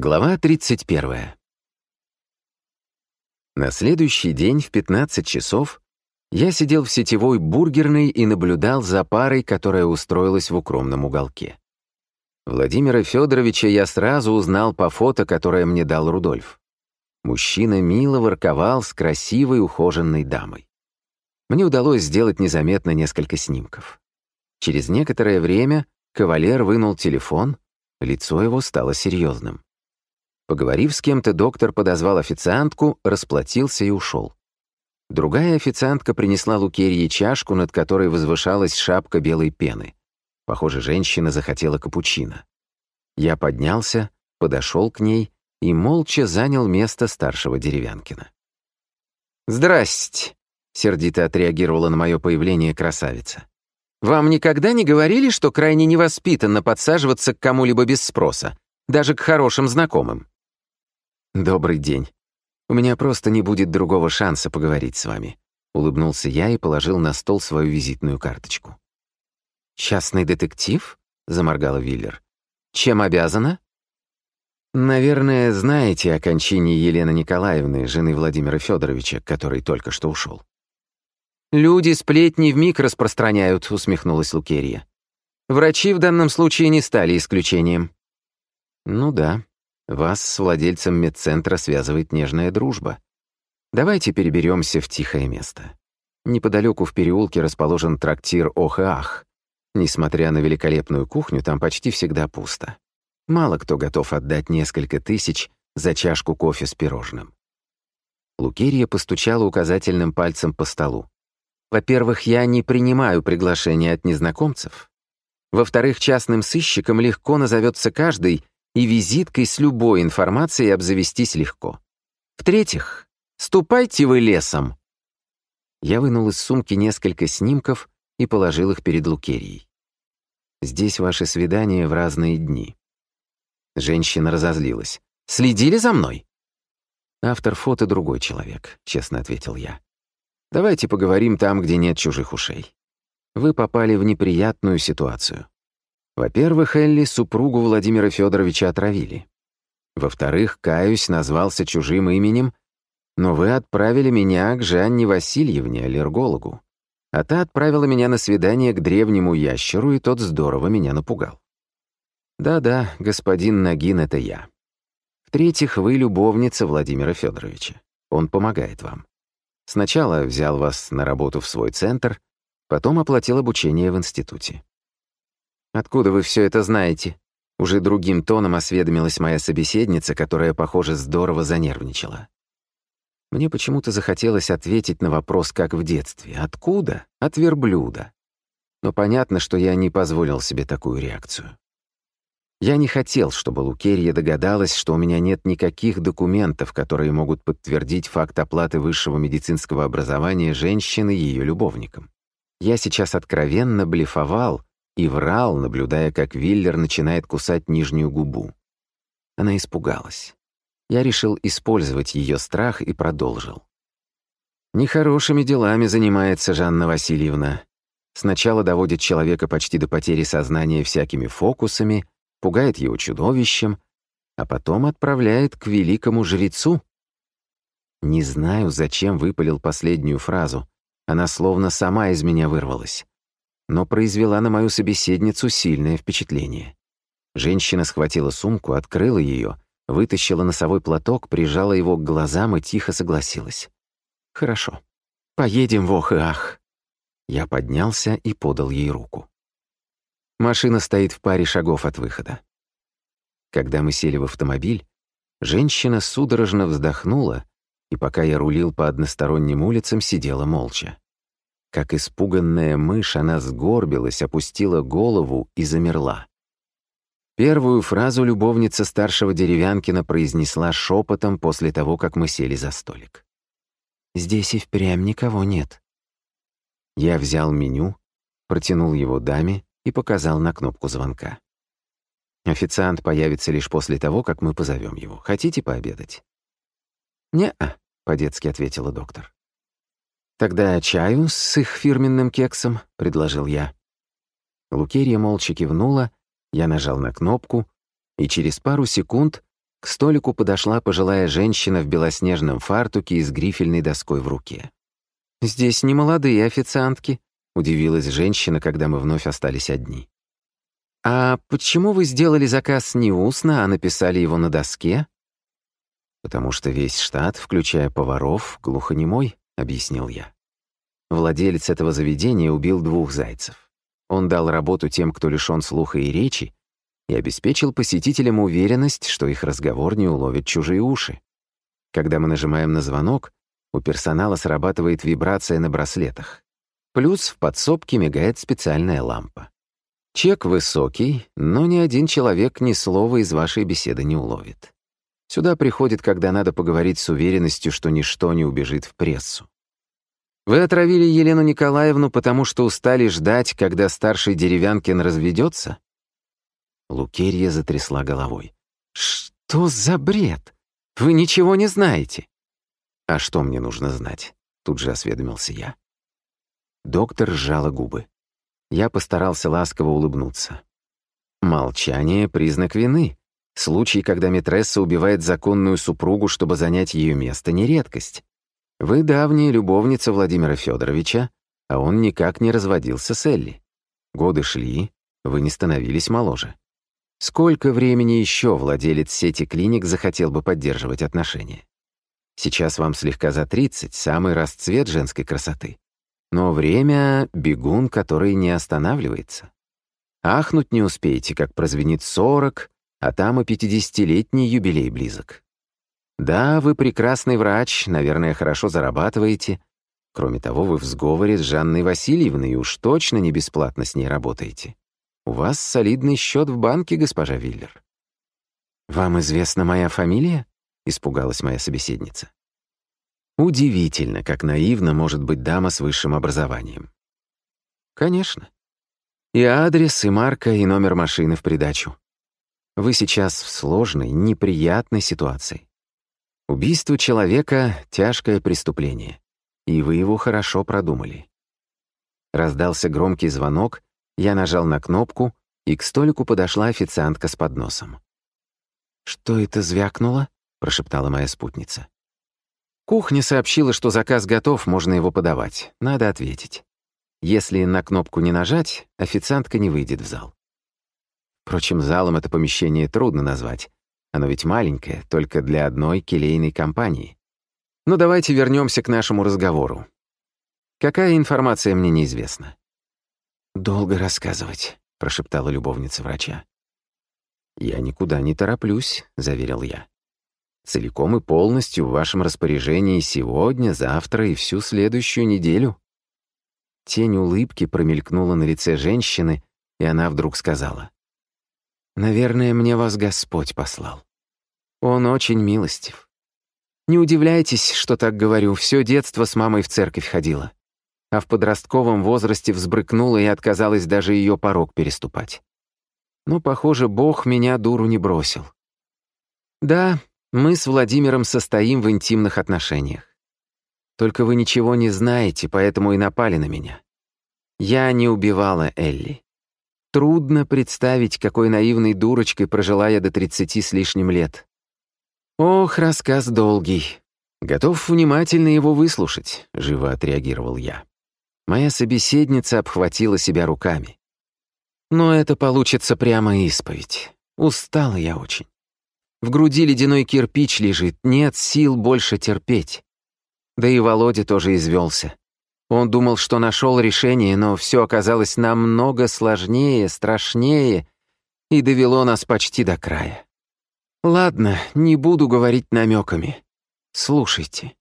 Глава 31. На следующий день в 15 часов я сидел в сетевой бургерной и наблюдал за парой, которая устроилась в укромном уголке. Владимира Федоровича я сразу узнал по фото, которое мне дал Рудольф. Мужчина мило ворковал с красивой ухоженной дамой. Мне удалось сделать незаметно несколько снимков. Через некоторое время кавалер вынул телефон, лицо его стало серьезным. Поговорив с кем-то, доктор подозвал официантку, расплатился и ушел. Другая официантка принесла Лукерье чашку, над которой возвышалась шапка белой пены. Похоже, женщина захотела капучино. Я поднялся, подошел к ней и молча занял место старшего Деревянкина. «Здрасте», — сердито отреагировала на мое появление красавица. «Вам никогда не говорили, что крайне невоспитанно подсаживаться к кому-либо без спроса, даже к хорошим знакомым?» «Добрый день. У меня просто не будет другого шанса поговорить с вами», — улыбнулся я и положил на стол свою визитную карточку. «Частный детектив?» — заморгала Виллер. «Чем обязана?» «Наверное, знаете о кончине Елены Николаевны, жены Владимира Федоровича, который только что ушел. «Люди сплетни вмиг распространяют», — усмехнулась Лукерия. «Врачи в данном случае не стали исключением». «Ну да», вас с владельцем медцентра связывает нежная дружба. Давайте переберемся в тихое место. Неподалеку в переулке расположен трактир «Ох и Ах». Несмотря на великолепную кухню, там почти всегда пусто. Мало кто готов отдать несколько тысяч за чашку кофе с пирожным. Лукерия постучала указательным пальцем по столу. «Во-первых, я не принимаю приглашения от незнакомцев. Во-вторых, частным сыщиком легко назовется каждый, и визиткой с любой информацией обзавестись легко. В-третьих, ступайте вы лесом. Я вынул из сумки несколько снимков и положил их перед Лукерией. Здесь ваши свидания в разные дни. Женщина разозлилась. «Следили за мной?» «Автор фото другой человек», — честно ответил я. «Давайте поговорим там, где нет чужих ушей. Вы попали в неприятную ситуацию. Во-первых, Элли супругу Владимира Федоровича отравили. Во-вторых, каюсь, назвался чужим именем, но вы отправили меня к Жанне Васильевне, аллергологу. А та отправила меня на свидание к древнему ящеру, и тот здорово меня напугал. Да-да, господин Нагин — это я. В-третьих, вы любовница Владимира Федоровича. Он помогает вам. Сначала взял вас на работу в свой центр, потом оплатил обучение в институте. «Откуда вы все это знаете?» Уже другим тоном осведомилась моя собеседница, которая, похоже, здорово занервничала. Мне почему-то захотелось ответить на вопрос, как в детстве. Откуда? От верблюда. Но понятно, что я не позволил себе такую реакцию. Я не хотел, чтобы Лукерья догадалась, что у меня нет никаких документов, которые могут подтвердить факт оплаты высшего медицинского образования женщины ее любовником. Я сейчас откровенно блефовал, и врал, наблюдая, как Виллер начинает кусать нижнюю губу. Она испугалась. Я решил использовать ее страх и продолжил. Нехорошими делами занимается Жанна Васильевна. Сначала доводит человека почти до потери сознания всякими фокусами, пугает его чудовищем, а потом отправляет к великому жрецу. Не знаю, зачем выпалил последнюю фразу. Она словно сама из меня вырвалась но произвела на мою собеседницу сильное впечатление. Женщина схватила сумку, открыла ее, вытащила носовой платок, прижала его к глазам и тихо согласилась. «Хорошо. Поедем в ох и ах». Я поднялся и подал ей руку. Машина стоит в паре шагов от выхода. Когда мы сели в автомобиль, женщина судорожно вздохнула, и пока я рулил по односторонним улицам, сидела молча. Как испуганная мышь, она сгорбилась, опустила голову и замерла. Первую фразу любовница старшего Деревянкина произнесла шепотом после того, как мы сели за столик. «Здесь и впрямь никого нет». Я взял меню, протянул его даме и показал на кнопку звонка. Официант появится лишь после того, как мы позовем его. Хотите пообедать? «Не-а», — по-детски ответила доктор. «Тогда чаю с их фирменным кексом», — предложил я. Лукерья молча кивнула, я нажал на кнопку, и через пару секунд К столику подошла пожилая женщина в белоснежном фартуке и с грифельной доской в руке. «Здесь не молодые официантки», — удивилась женщина, когда мы вновь остались одни. «А почему вы сделали заказ не устно, а написали его на доске?» «Потому что весь штат, включая поваров, глухонемой», — объяснил я. Владелец этого заведения убил двух зайцев. Он дал работу тем, кто лишён слуха и речи, и обеспечил посетителям уверенность, что их разговор не уловит чужие уши. Когда мы нажимаем на звонок, у персонала срабатывает вибрация на браслетах. Плюс в подсобке мигает специальная лампа. Чек высокий, но ни один человек ни слова из вашей беседы не уловит. Сюда приходит, когда надо поговорить с уверенностью, что ничто не убежит в прессу. Вы отравили Елену Николаевну, потому что устали ждать, когда старший Деревянкин разведется? Лукерья затрясла головой. «Что за бред? Вы ничего не знаете!» «А что мне нужно знать?» Тут же осведомился я. Доктор сжала губы. Я постарался ласково улыбнуться. Молчание — признак вины. Случай, когда Митресса убивает законную супругу, чтобы занять ее место, не редкость. Вы давняя любовница Владимира Федоровича, а он никак не разводился с Элли. Годы шли, вы не становились моложе. Сколько времени еще владелец сети клиник захотел бы поддерживать отношения? Сейчас вам слегка за 30, самый расцвет женской красоты. Но время — бегун, который не останавливается. Ахнуть не успеете, как прозвенит 40, а там и 50-летний юбилей близок. Да, вы прекрасный врач, наверное, хорошо зарабатываете. Кроме того, вы в сговоре с Жанной Васильевной уж точно не бесплатно с ней работаете. У вас солидный счет в банке, госпожа Виллер. Вам известна моя фамилия? Испугалась моя собеседница. Удивительно, как наивно может быть дама с высшим образованием. Конечно. И адрес, и марка, и номер машины в придачу. Вы сейчас в сложной, неприятной ситуации. Убийство человека — тяжкое преступление, и вы его хорошо продумали. Раздался громкий звонок, я нажал на кнопку, и к столику подошла официантка с подносом. «Что это звякнуло?» — прошептала моя спутница. Кухня сообщила, что заказ готов, можно его подавать. Надо ответить. Если на кнопку не нажать, официантка не выйдет в зал. Впрочем, залом это помещение трудно назвать. Оно ведь маленькое, только для одной келейной компании. Но давайте вернемся к нашему разговору. Какая информация мне неизвестна? «Долго рассказывать», — прошептала любовница врача. «Я никуда не тороплюсь», — заверил я. «Целиком и полностью в вашем распоряжении сегодня, завтра и всю следующую неделю». Тень улыбки промелькнула на лице женщины, и она вдруг сказала. «Наверное, мне вас Господь послал. Он очень милостив. Не удивляйтесь, что так говорю, все детство с мамой в церковь ходила а в подростковом возрасте взбрыкнула и отказалась даже ее порог переступать. Но, похоже, Бог меня дуру не бросил. Да, мы с Владимиром состоим в интимных отношениях. Только вы ничего не знаете, поэтому и напали на меня. Я не убивала Элли. Трудно представить, какой наивной дурочкой прожила я до тридцати с лишним лет. Ох, рассказ долгий. Готов внимательно его выслушать, живо отреагировал я. Моя собеседница обхватила себя руками. Но это получится прямо исповедь. Устала я очень. В груди ледяной кирпич лежит, нет сил больше терпеть. Да и Володя тоже извелся. Он думал, что нашел решение, но все оказалось намного сложнее, страшнее и довело нас почти до края. Ладно, не буду говорить намеками. Слушайте.